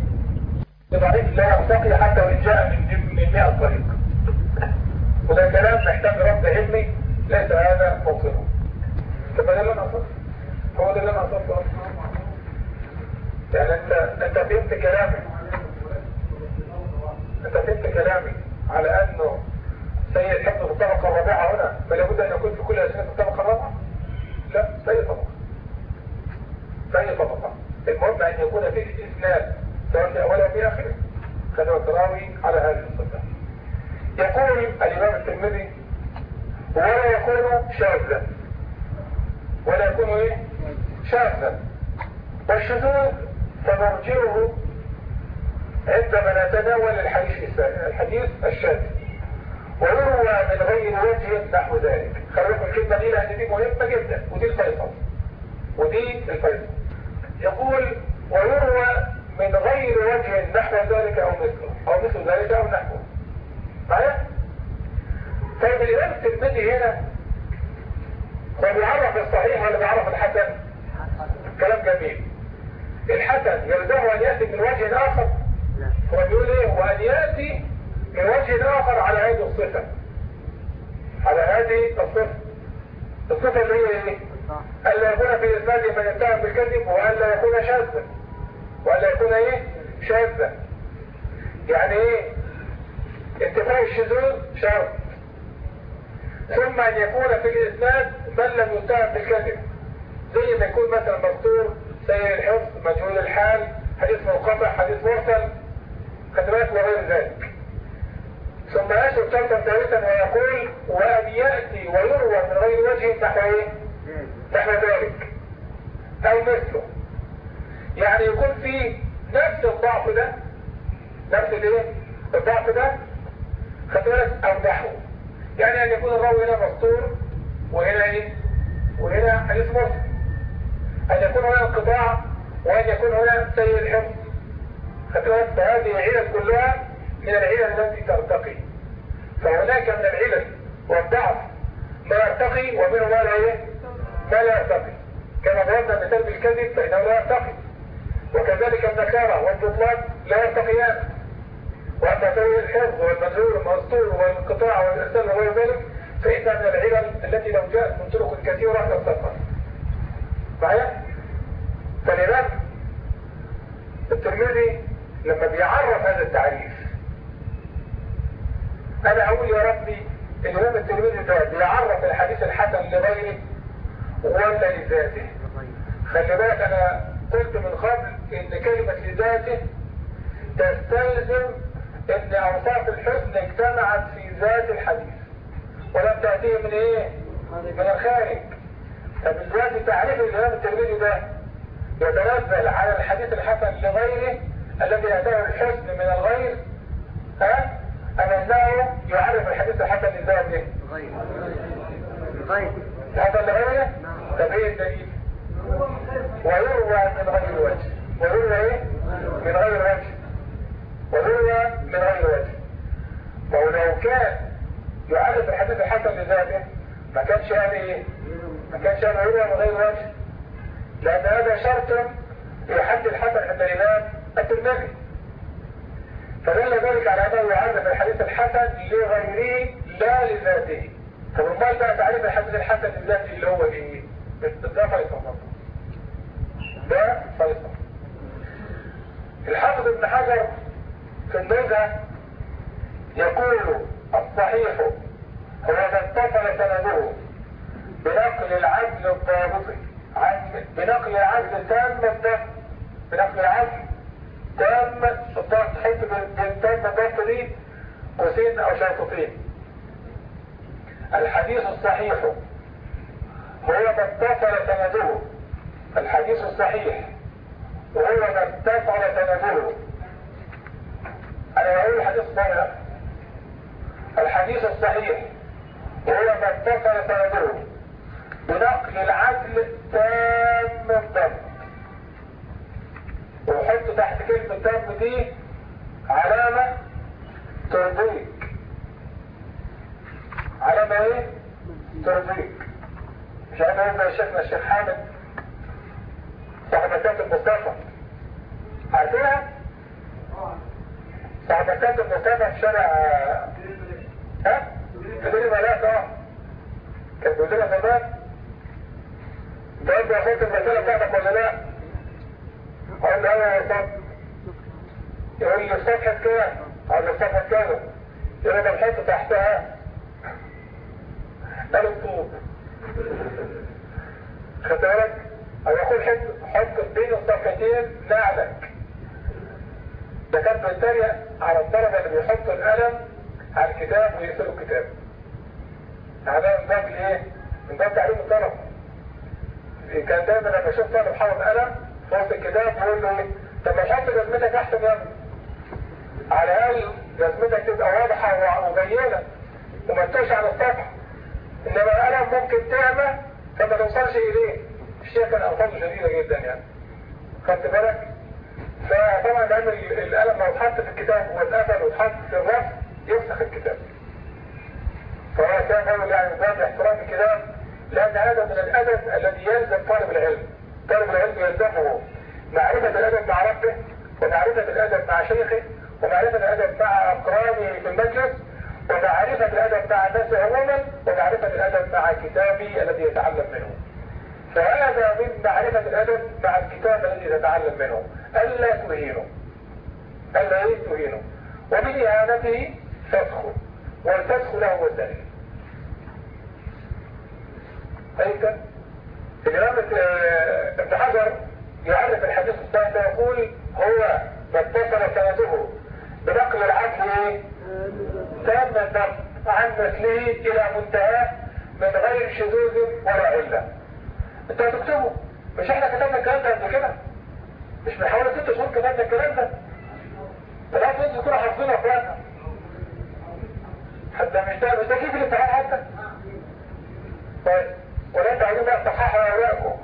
ضعيف لا يرتقي حتى وان جاء من من 100 طريق وده كلام محتاج رد علمي ليس هذا موقفه. طب ده اللي أنا أقصده. هو ده اللي أنا أقصده. يعني انت أنت فهمت كلامي. أنت فهمت كلامي على أنه سيد حفظ في الطبقة الرابعة هنا فلا بد أن يكون في كل أسئلة في الطبقة الرابعة؟ لا سيد طبقة سيد طبقة. المهم أن يكون فيه اسناد سواء في اولها في آخره. خلوه التراوي على هذه الصفة. يقول الإمام الترمذي ولا يكون شاذا. ولا يكون إيه؟ شاذا. والشذوذ سنرجعه عندما نتناول الحديث الحديث الشاذ. ويروى من غير وجه نحو ذلك. خليكم الكلمة دي لأن دي مهمة جدا. ودي الفيصل. ودي الفيصل. يقول ويروى من غير وجه نحو ذلك أو مثله أو مثل ذلك أو نحوه معايا؟ طيب الإمام الترمذي هنا هو بيعرف الصحيح ولا بيعرف الحسن؟ كلام جميل الحسن يلزمه أن يأتي من وجه آخر هو بيقول إيه؟ وأن يأتي من وجه آخر على هذه الصفة على هذه الصفة الصفة اللي هي إيه؟ ألا يكون في إسناد من يتهم بالكذب وألا يكون شاذا وألا يكون إيه؟ شاذا يعني إيه؟ انتفاء الشذوذ شرط ثم أن يكون في الإسناد من لم يتهم بالكذب زي ما يكون مثلا مذكور سيء الحفظ مجهول الحال حديث منقطع حديث مرسل خدمات وغير ذلك ثم يشرب ثالثا ثالثا ويقول وأن يأتي ويروى من غير وجه نحو إيه؟ نحو ذلك. أو مثله يعني يكون في نفس الضعف ده. نفس الإيه؟ الضعف ده. خد بالك؟ أو نحوه يعني أن يكون الراوي هنا مستور وهنا إيه؟ وهنا حديث مرسل. أن يكون هنا انقطاع وأن يكون هنا سيء الحفظ. خد بالك؟ فهذه العلل كلها من العلل التي ترتقي. فهناك من العلل والضعف ما يرتقي ومنه ما لا إيه؟ لا يرتقي كما ضربنا مثال بالكذب فإنه لا يرتقي وكذلك النكارة والبطلان لا يرتقيان وأما سوي الحفظ والمجهول والمسطور والانقطاع والإرسال وغير ذلك فإنها من العلل التي لو جاءت من طرق كثيرة ترتقى معايا؟ فالإمام الترمذي لما بيعرف هذا التعريف أنا أقول يا ربي الامام الترمذي ده بيعرف الحديث الحسن لغيره ولا لذاته خلي بالك أنا قلت من قبل إن كلمة لذاته تستلزم إن اوصاف الحسن اجتمعت في ذات الحديث. ولم تأتيه من إيه؟ من الخارج. طب دلوقتي تعريف الإمام الترمذي ده يتنزل على الحديث الحسن لغيره الذي اتاه الحسن من الغير ها؟ أم أنه يعرف الحديث الحسن لذاته؟ غير. غير. هذا اللي غيره طب إيه الدليل ويروى من غير وجه. ويروى إيه؟ من غير وجه. ويروى من غير وجه. وهو لو كان يعرف الحديث الحسن لذاته ما كانش قال إيه؟ ما كانش قال يروى من غير وجه. لأن هذا شرط في الحسن عند الإمام الترمذي. فدل ذلك على أنه يعرف الحديث الحسن لغيره لا لذاته. طب امال بقى تعريف الحديث الحسن لذاته اللي هو إيه؟ ده فيصل ده فيصل الحافظ ابن حجر في النزهة يقول الصحيح هو ما اتصل سنده بنقل العدل الضابطي. بنقل العدل تام الضبط بنقل العدل تام الضبط تحط بالتام الضبط دي قوسين أو شرطتين الحديث الصحيح هو ما اتصل سنده الحديث الصحيح. وهو ما اتصل سنده أنا بقول الحديث الصحيح الحديث الصحيح. وهو ما اتصل سنده بنقل العدل تام الضبط وحط تحت كلمة تام دي علامة ترضيك. علامة إيه؟ ترضيك. انا قلنا شيخنا الشيخ حامد مكتبة المصطفى. عارفينها؟ مكتبة المصطفى في شارع ها؟ مدير ملاك آه. كان بيقول لنا زمان ده انت وصلت المسألة بتاعتك ولا لا؟ أقول له أيوه يا صاحبي يقول لي صفحة كام أقول له صفحة كذا يقول لي بنحط تحتها. قال الطوب خدت بالك أو يقول حط حط بين الصفحتين نعلك ده كان بيتريق على الطلبة اللي بيحطوا القلم على الكتاب ويقفلوا الكتاب. هذا من باب الايه؟ من باب تعليم الطلبة. كان دايما لما أشوف طالب حاطط قلم في وسط الكتاب يقول له إيه؟ طب ما تحط جزمتك أحسن يا ابني على الأقل جزمتك تبقى واضحة ومبينه وما تكونش على السطح. إنما القلم ممكن تعمى فما توصلش إليه. الشيء كان الفاظه شديدة جدا يعني. خدت بالك؟ فطبعا لأن القلم لو اتحط في الكتاب واتقفل واتحط في الرف يفسخ الكتاب. فهو كان قول يعني باب احترام الكتاب لأن هذا من الأدب الذي يلزم طالب العلم. طالب العلم يلزمه معرفة الأدب مع ربه ومعرفة الأدب مع شيخه ومعرفة الأدب مع أقرانه في المجلس ومعرفة الأدب مع الناس عموما ومعرفة الأدب مع كتابي الذي يتعلم منه. فهذا من معرفة الأدب مع الكتاب الذي تتعلم منه. ألا تهينه ألا إيه تهينه ومن إهانته فسخ والفسخ له وسائل أيضا الامام ابن حجر يعرف الحديث الثاني يقول هو ما اتصل سنده بنقل العدل تام الضبط عن مثله إلى منتهاه من غير شذوذ ولا علة. أنت هتكتبه مش إحنا كتبنا الكلام ده قبل كده؟ مش من حوالي ست شهور كتبنا الكلام ده؟ ثلاث أنتوا تكونوا حافظينه اخواتنا حتى مش ده مش ده كيف الامتحان حتى؟ طيب ولا تعلموا بقى صححوا اوراقكم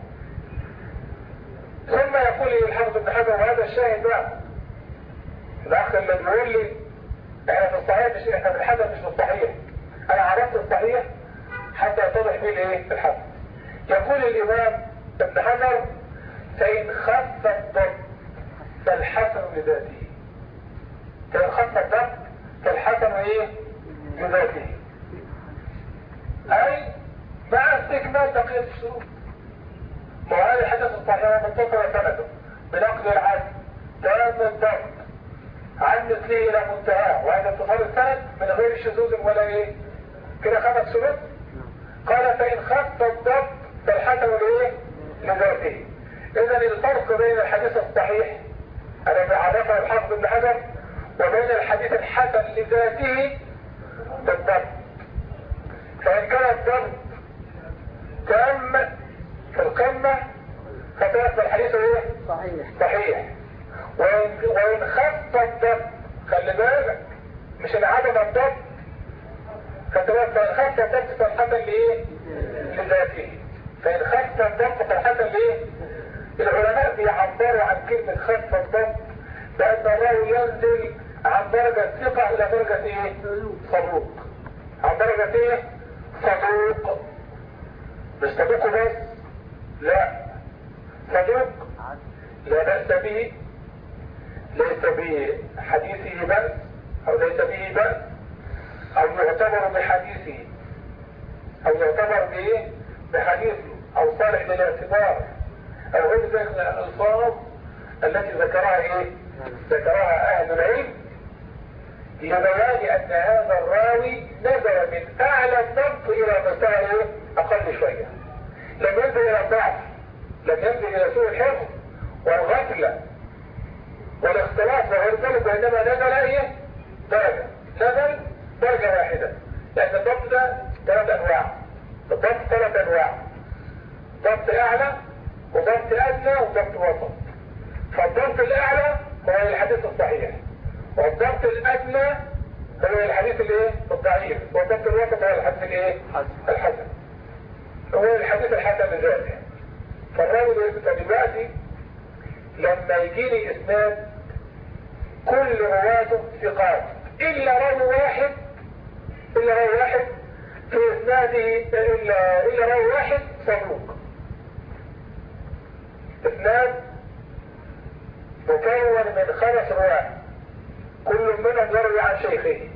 ثم يقول لي الحافظ ابن حجر وهذا الشاهد بقى. الأخ اللي بيقول لي إحنا في الصحيح مش إحنا الحدث مش الصحيح أنا عرفت الصحيح حتى يتضح لي الايه الحدث يقول الإمام ابن حجر فإن خف الضبط فالحسن لذاته. فإن خف الضبط فالحسن إيه؟ لذاته. أي مع استكمال بقية الشروط. وهذا الحدث الصحيح متصل سنده. بنقل العدل. تمام الضبط عن مثله إلى منتهاه وهذا اتصال السند من غير شذوذ ولا إيه؟ كده خمس شروط قال فإن خف الضبط فالحسن لايه لذاته. اذا الفرق بين الحديث الصحيح الذي عرفه الحافظ بن حجر وبين الحديث الحسن لذاته بالضبط فإن كان الضبط تام في القمة فتأثر الحديث إيه؟ صحيح. صحيح. وإن, وإن خف الضبط. خلي بالك. مش العدم الضبط. خدت بالك فإن خف الضبط فالحسن لإيه لذاته فإن خف الضبط فالحسن لإيه العلماء بيعبروا عن كلمة خف الضبط بأن الراوي ينزل عن درجة ثقة إلى درجة إيه؟ صدوق. عن درجة إيه؟ صدوق. مش صدوق بس لا. صدوق. لا بأس به. ليس بحديثه بأس أو ليس به بأس أو يعتبر بحديثه أو يعتبر بإيه بحديثه أو صالح للاعتبار. أو غير ذلك من الألفاظ التي ذكرها إيه؟ ذكرها أهل العلم لبيان أن هذا الراوي نزل من أعلى الضبط إلى إيه أقل شوية. لم ينزل إلى الضعف لم ينزل إلى سوء الحفظ والغفلة. والاختلاف وغير وإنما نزل إيه درجة. نزل درجة واحدة. لأن الضبط ده ثلاث أنواع. الضبط ثلاث أنواع. ضبط أعلى وضبط أدنى وضبط وسط. فالضبط الأعلى هو الحديث الصحيح. والضبط الأدنى هو الحديث الإيه؟ الضعيف. والضبط الوسط هو الحديث الإيه؟ الحسن. هو الحديث الحسن لذاته فالراوي دلوقتي لما يجيني اسناد كل رواته ثقات. إلا راوي واحد إلا راوي واحد في اسناده إلا إلا راوي واحد صدوق اسناد مكون من خمس رواة. كل منهم يروي عن شيخه.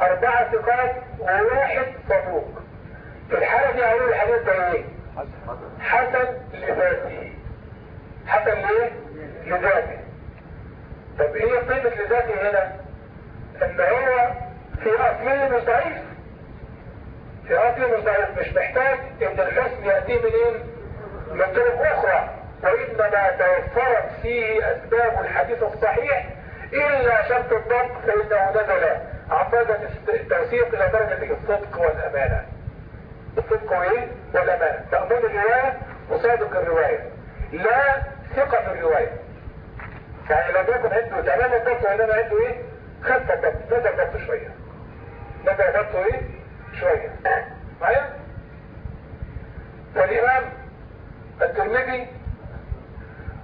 أربعة ثقات وواحد صدوق في الحالة دي هقول الحديث ده إيه؟ حسن. لذاته حسن ليه لذاته. طب إيه قيمة لذاته هنا؟ ان هو في اصله ضعيف في اصله ضعيف مش محتاج إن الحسن يأتي منين من طرق أخرى. وإنما توفرت فيه أسباب الحديث الصحيح إلا شرط الضبط فإنه نزل درجة التوثيق إلى درجة الصدق والأمانة. الصدق وايه والأمانة. تأمين الرواية وصادق الرواية. لا ثقة الرواية. يعني لو يكن عنده تمام الضبط وإنما عنده إيه؟ خفة الضبط نزل ضبط شوية. نزل ضبطه إيه؟ شوية. معايا فالإمام الترمذي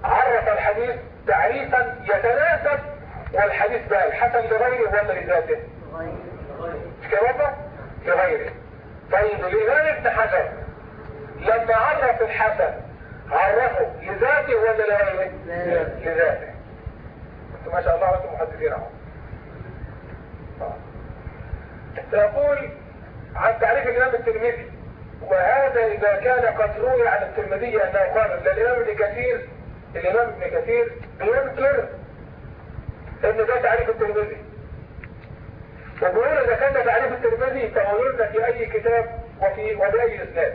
عرف الحديث تعريفا يتناسب والحديث بقى الحسن لغيره ولا لذاته؟ مش كده لغيره. طيب الامام ابن حجر لما عرف الحسن عرفه لذاته ولا لغيره لذاته أنتم ما شاء الله أنتم محدثين اهو. سأقول عن تعريف الإمام الترمذي وهذا إذا كان قد روي عن الترمذي أنه قال أن الإمام ابن كثير الإمام ابن كثير بينكر أن ده تعريف الترمذي. وبيقول إذا كان ده تعريف الترمذي لنا في أي كتاب وفي وبأي إسناد.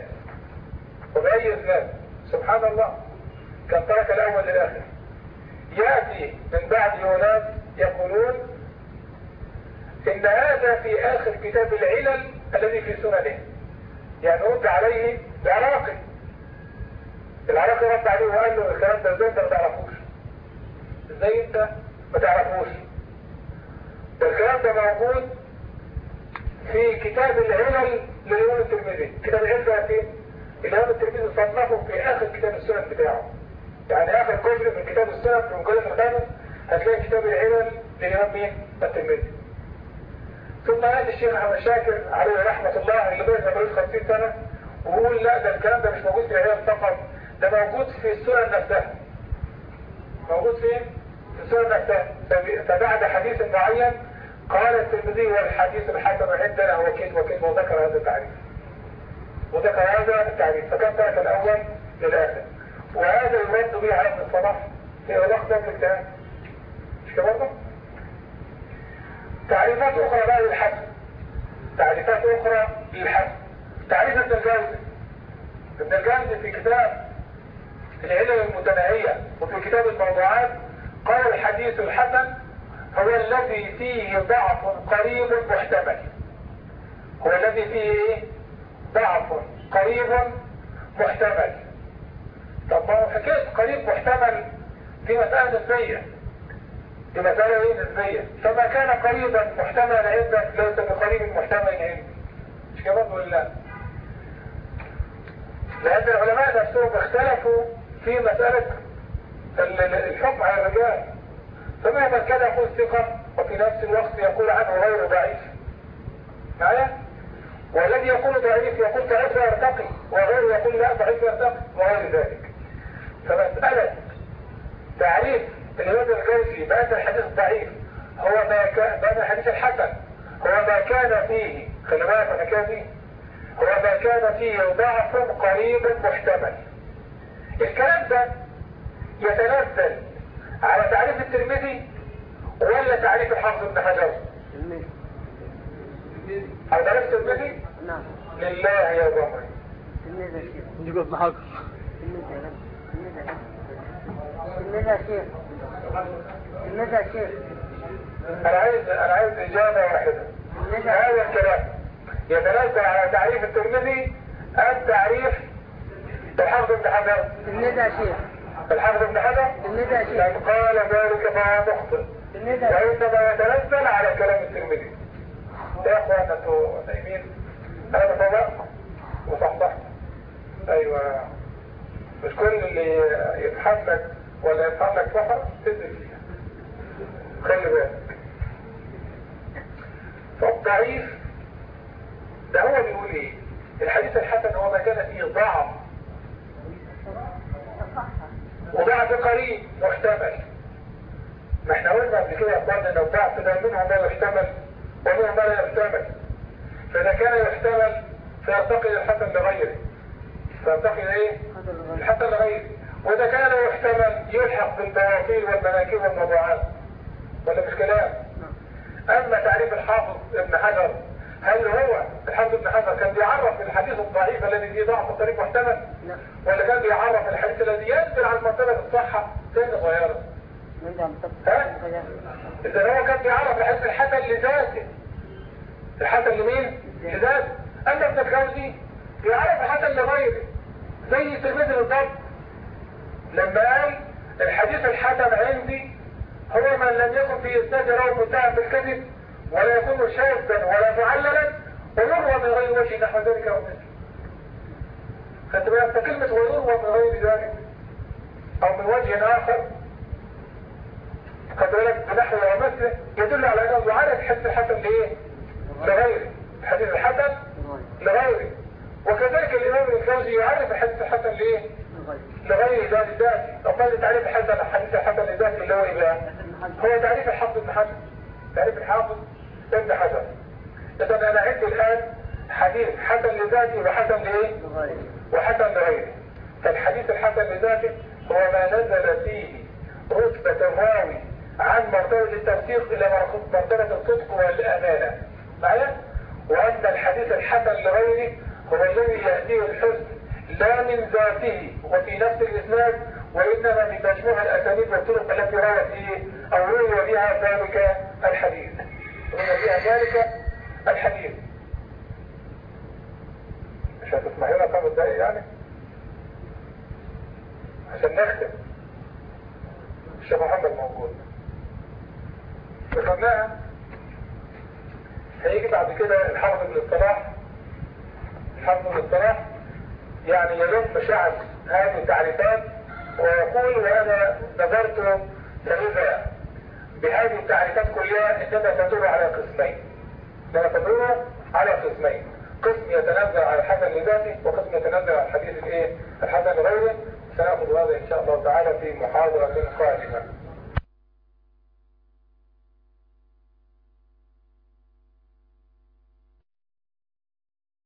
وبأي إسناد. سبحان الله. كان ترك الأول للآخر. يأتي من بعد يونان يقولون إن هذا في آخر كتاب العلل الذي في سننه. يعني رد عليه العراقي. العراقي رد عليه وقال له الكلام ده إزاي أنت ما تعرفوش؟ إزاي أنت ما تعرفوش؟ الكلام ده موجود في كتاب العلل للإمام الترمذي. كتاب العلل ده فين؟ الإمام الترمذي صنفه في آخر كتاب السنن بتاعه. يعني آخر جزء من كتاب السنن في المجلد الخامس هتلاقي كتاب العلل للإمام مين؟ الترمذي. ثم يأتي الشيخ أحمد شاكر عليه رحمة الله اللي بقى مجلس 50 سنة ويقول لا ده الكلام ده مش موجود في العلل فقط ده موجود في السنن نفسها. موجود فين؟ في السنن نفسها. فبعد حديث معين قال الترمذي والحديث الحسن عندنا وكيد وكيد وذكر هذا التعريف. وذكر هذا التعريف فكان ترك الأول للآخر. وهذا يرد به على ابن الصلاح في إغلاق باب الكتاب مش كده؟ تعريفات أخرى بقى للحسن تعريفات أخرى للحسن تعريف ابن الجوزي. ابن الجوزي في كتاب العلل المتناهية وفي كتاب الموضوعات قال الحديث الحسن هو الذي فيه ضعف قريب محتمل. هو الذي فيه ضعف قريب محتمل. طب ما هو حكاية قريب محتمل دي مسألة نسبية. دي مسألة إيه نسبية؟ فما كان قريبا محتملا عندك ليس بقريب محتمل عندي مش كده ولا لا؟ لأن العلماء نفسهم اختلفوا في مسألة الحكم على الرجال. فمهما كان يقول ثقة وفي نفس الوقت يقول عنه غير ضعيف. معايا؟ والذي يقول ضعيف يقول ضعيف يرتقي وغيره يقول لا ضعيف يرتقي وغير ذلك. فمسألة تعريف الإمام الجوزي بأن الحديث ضعيف هو ما كان بأن الحديث الحسن هو ما كان فيه خلي بالك أنا كان هو ما كان فيه ضعف قريب محتمل. الكلام ده يتنزل على تعريف الترمذي ولا تعريف الحافظ ابن حجر؟ تعريف الترمذي نعم. لله يا شيخ نجيب ابن حجر يا شيخ يا شيخ أنا عايز أنا عايز إجابة واحدة. هذا الكلام. يتنزل على تعريف الترمذي ام تعريف الحافظ ابن حجر يا شيخ الحافظ ابن حجر؟ يا شيخ لو قال ذلك فهو مخطئ. وإنما يتنزل على كلام الترمذي. اخوان أنتوا نايمين أنا بطلقكم وصحصحت أيوه. مش كل اللي لك ولا يضحك لك تنزل فيها. خلي بالك. فالضعيف ده هو بيقول إيه؟ الحديث الحسن هو ما كان فيه ضعف. وضعف قريب محتمل. ما إحنا قلنا قبل كده يا اخوانا إن الضعف ده منه ما يحتمل ومنه ما لا يحتمل. فإذا كان يحتمل فيرتقي الحسن لغيره فيرتقي إيه؟ الحسن لغيره وإذا كان يحتمل يلحق بالبواطيل والمناكير والموضوعات ولا مش كلام؟ أما تعريف الحافظ ابن حجر هل هو الحافظ ابن حجر كان بيعرف الحديث الضعيف الذي فيه ضعف الطريق محتمل؟ لا. ولا كان بيعرف الحديث الذي ينزل عن مرتبة الصحة؟ سنة صغيرة؟ إذا هو كان بيعرف الحديث الحسن لذاته الحسن لمين؟ لذاته أما ابن الجوزي بيعرف الحسن لغيره زي الترمذي بالضبط لما قال الحديث الحسن عندي هو من لم يكن في إسناد رواه متهم بالكذب ولا يكون شاذا ولا معللا ويروى من غير وجه نحو ذلك أو مثله. خدت بالك؟ فكلمة ويروى من غير ذلك أو من وجه آخر خد بالك بنحو أو مثله يدل على أنه يعرف حديث الحسن لإيه؟ لغيره الحديث الحسن لغيره وكذلك الإمام الجوزي يعرف الحديث الحسن لإيه؟ لغير ذات ذاتي طب ماذا تعريف الحسن الحديث الحسن لذاته اللي هو بقى؟ هو تعريف الحافظ ابن حجر تعريف الحافظ ابن حجر إذا أنا عندي الآن حديث حسن لذاته وحسن لإيه؟ وحسن لغيره فالحديث الحسن لذاته هو ما نزل فيه رتبة الراوي عن مرتبة التوثيق إلى مرتبة الصدق والأمانة. معايا؟ وأن الحديث الحسن لغيره هو الذي يأتيه الحسن لا من ذاته وفي نفس الإسناد وإنما من مجموع الأسانيد والطرق التي روت فيه أو روي بها ذلك الحديث. روي بها ذلك الحديث. مش هتسمعينا خمس دقايق يعني؟ عشان نختم. الشيخ محمد موجود. ذكرناها هيجي بعد كده الحافظ ابن الصلاح. الحافظ ابن الصلاح. يعني يلف شعب هذه التعريفات. ويقول وأنا نظرت فإذا بهذه التعريفات كلها إنما تدور على قسمين. إنما تدور على قسمين. قسم يتنزل على الحسن لذاته وقسم يتنزل على الحديث الإيه؟ الحسن لغيره سنأخذ هذا إن شاء الله تعالى في محاضرة قادمة.